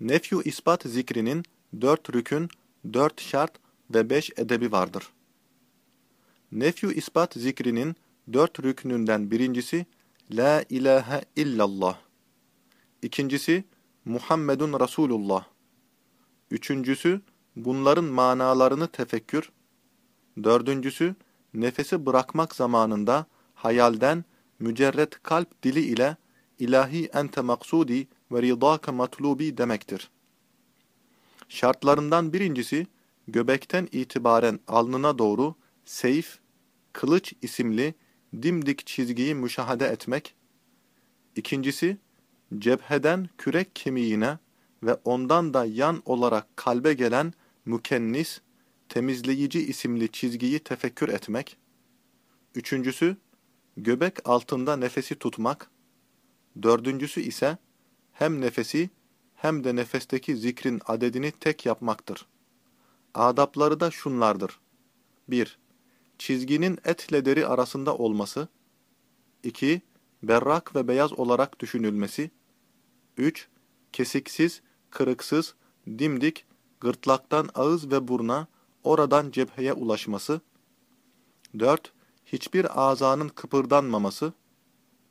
Nefyu ispat zikrinin dört rükün, dört şart ve beş edebi vardır. Nefyu ispat zikrinin dört rüknünden birincisi La ilahe illallah. İkincisi Muhammedun Resulullah. Üçüncüsü bunların manalarını tefekkür. Dördüncüsü nefesi bırakmak zamanında hayalden mücerret kalp dili ile ilahi ente maksudi ve ridâke matlubi demektir. Şartlarından birincisi, göbekten itibaren alnına doğru seyf, kılıç isimli dimdik çizgiyi müşahede etmek. İkincisi, cepheden kürek kemiğine ve ondan da yan olarak kalbe gelen mükennis, temizleyici isimli çizgiyi tefekkür etmek. Üçüncüsü, göbek altında nefesi tutmak. Dördüncüsü ise, hem nefesi hem de nefesteki zikrin adedini tek yapmaktır. Adapları da şunlardır. 1. Çizginin etle deri arasında olması. 2. Berrak ve beyaz olarak düşünülmesi. 3. Kesiksiz, kırıksız, dimdik, gırtlaktan ağız ve burna, oradan cepheye ulaşması. 4. Hiçbir azanın kıpırdanmaması.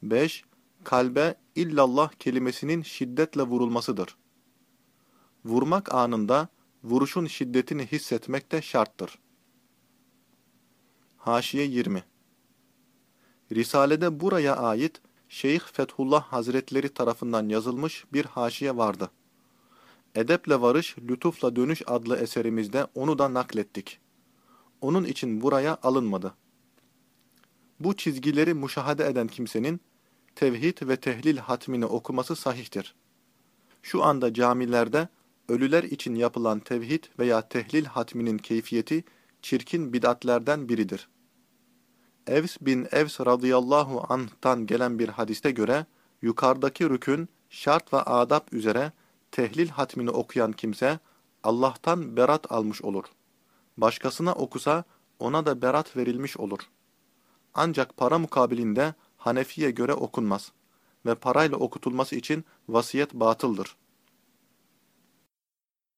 5 kalbe illallah kelimesinin şiddetle vurulmasıdır. Vurmak anında vuruşun şiddetini hissetmek de şarttır. Haşiye 20 Risalede buraya ait Şeyh Fethullah Hazretleri tarafından yazılmış bir haşiye vardı. Edeple Varış, Lütufla Dönüş adlı eserimizde onu da naklettik. Onun için buraya alınmadı. Bu çizgileri müşahede eden kimsenin tevhid ve tehlil hatmini okuması sahihtir. Şu anda camilerde ölüler için yapılan tevhid veya tehlil hatminin keyfiyeti çirkin bid'atlerden biridir. Evs bin Evs radıyallahu anh'tan gelen bir hadiste göre yukarıdaki rükün şart ve adab üzere tehlil hatmini okuyan kimse Allah'tan berat almış olur. Başkasına okusa ona da berat verilmiş olur. Ancak para mukabilinde Hanefi'ye göre okunmaz ve parayla okutulması için vasiyet batıldır.